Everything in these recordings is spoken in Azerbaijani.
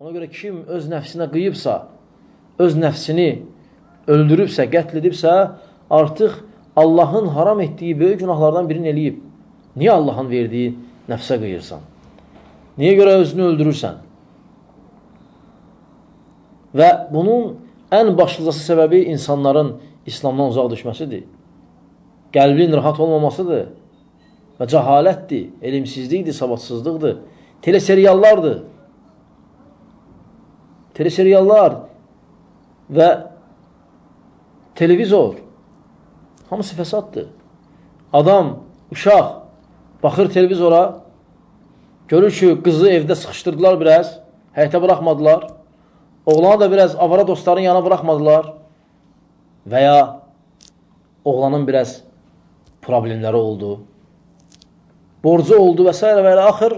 Ona görə kim öz nəfsinə qıyıbsa, öz nəfsini öldürübsə, qətl edibsə, artıq Allahın haram etdiyi böyük günahlardan birini eləyib. Niyə Allahın verdiyi nəfsə qıyırsan? Niyə görə özünü öldürürsən? Və bunun ən başlıcası səbəbi insanların İslamdan uzaq düşməsidir. Qəlbin rahat olmamasıdır və cəhalətdir, elimsizlikdir, savadsızlıqdır, teleseriallardır teleseriallar və televizor hamısı fəsaddır. Adam, uşaq baxır televizora, görür ki, qızı evdə sıxışdırdılar biraz, həyətə buraxmadılar. Oğlanı da biraz avara dostların yana buraxmadılar və ya oğlanın biraz problemləri oldu. Borcu oldu və s. və ilə axır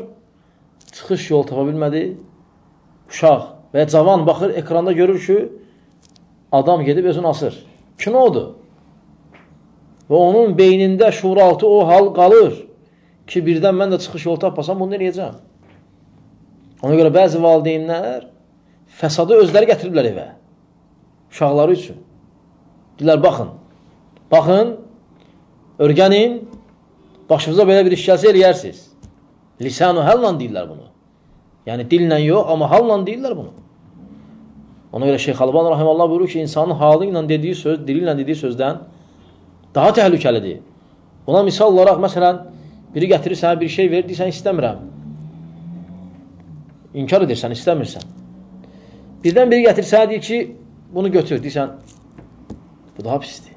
çıxış yol tapa bilmədi. Uşaq və cavan baxır, ekranda görür ki, adam gedib özünü asır. Kinodur. Və onun beynində şuuraltı o hal qalır ki, birdən mən də çıxış yol tapmasam, bunu eləyəcəm. Ona görə bəzi valideynlər fəsadı özləri gətiriblər evə. Uşaqları üçün. Dilər, baxın, baxın, örgənin, başınıza belə bir iş gəlsə eləyərsiniz. Lisan-ı həllan deyirlər bunu. Yəni, dillə yox, amma halla deyirlər bunu. Ona görə Şeyx Alban Rahimallah buyurur ki, insanın halı ilə dediyi söz, dili ilə dediyi sözdən daha təhlükəlidir. Buna misal olaraq, məsələn, biri gətirir sənə bir şey verir, deyirsən, istəmirəm. İnkar edirsən, istəmirsən. Birdən biri gətirir sənə deyir ki, bunu götür, deyirsən, bu daha pisdir.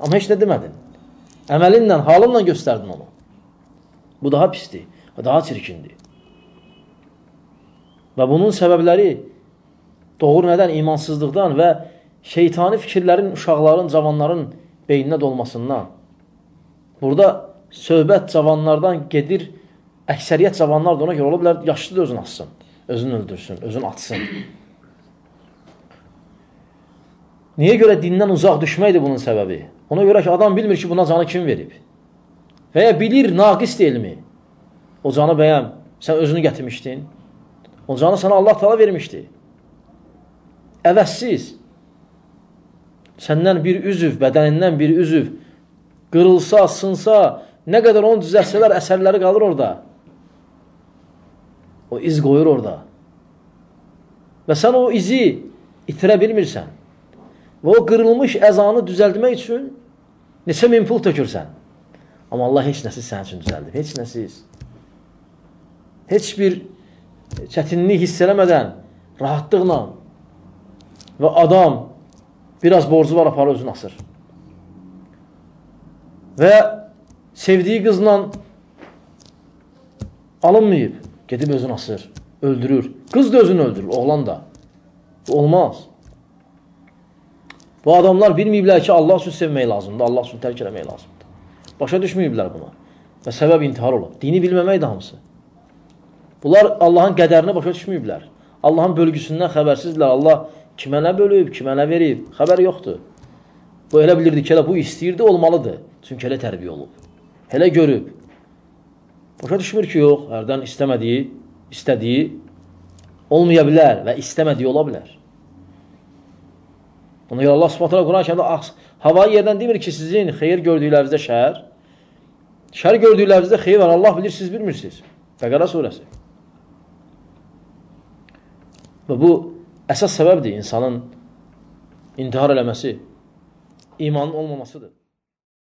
Amma heç nə demədin. Əməlinlə, halınla göstərdin onu. Bu daha pisdir, daha çirkindir. Və bunun səbəbləri Doğru nədən? İmansızlıqdan və şeytani fikirlərin uşaqların, cavanların beyninə dolmasından. Burada söhbət cavanlardan gedir, əksəriyyət cavanlar da ona görə ola bilər, yaşlı da özünü atsın, özünü öldürsün, özünü atsın. Niyə görə dindən uzaq düşməkdir bunun səbəbi? Ona görə ki, adam bilmir ki, buna canı kim verib. Və ya bilir, naqis deyilmi? O canı bəyəm, sən özünü gətirmişdin. O canı sana Allah tala vermişdi əvəzsiz səndən bir üzv, bədənindən bir üzv qırılsa, sınsa, nə qədər onu düzəlsələr, əsərləri qalır orada. O iz qoyur orada. Və sən o izi itirə bilmirsən. Və o qırılmış əzanı düzəldmək üçün neçə min pul tökürsən. Amma Allah heç nəsiz sənin üçün düzəldib. Heç nəsiz. Heç bir çətinlik hiss eləmədən, rahatlıqla və adam biraz borcu var, aparır özünü asır. Və sevdiyi qızla alınmayıb, gedib özünü asır, öldürür. Qız da özünü öldürür, oğlan da. Bu olmaz. Bu adamlar bilməyiblər ki, Allah üçün sevmək lazımdır, Allah üçün tərk eləmək lazımdır. Başa düşməyiblər buna. Və səbəb intihar olub. Dini bilməmək də hamısı. Bunlar Allahın qədərini başa düşməyiblər. Allahın bölgüsündən xəbərsizdirlər. Allah Kimə nə bölüb, kimə nə verib, xəbər yoxdur. Bu elə bilirdi ki, elə bu istəyirdi, olmalıdır. Çünki elə tərbiyə olub. Elə görüb. Başa düşmür ki, yox, hərdən istəmədiyi, istədiyi olmaya bilər və istəmədiyi ola bilər. Ona görə Allah subhanətlə Quran kəmdə havayı yerdən demir ki, sizin xeyir gördüklərinizdə şər, şər gördüklərinizdə xeyir var. Allah bilir, siz bilmirsiniz. Bəqara surəsi. Və bu əsas səbəbdir insanın intihar eləməsi, imanın olmamasıdır.